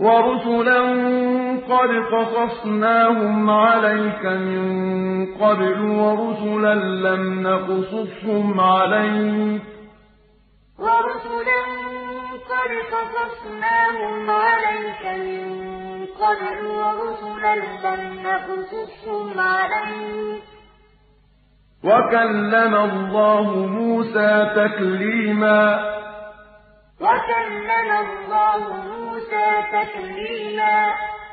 وَرُسُلًا قَدْ قَصَصْنَاهُمْ عَلَيْكَ مِن قَبْلُ وَرُسُلًا لَّمْ نَقْصُصْهُمْ عَلَيْكَ ۚ وَكَلَّمَ اللَّهُ مُوسَىٰ تَكْلِيمًا وَرُسُلًا قَدْ قَصَصْنَاهُمْ عَلَيْكَ مِن قَبْلُ وَرُسُلًا لَّمْ نَقْصُصْهُمْ عَلَيْكَ ۚ وَكَلَّمَ اللَّهُ مُوسَىٰ تَكْلِيمًا موسى تكليلا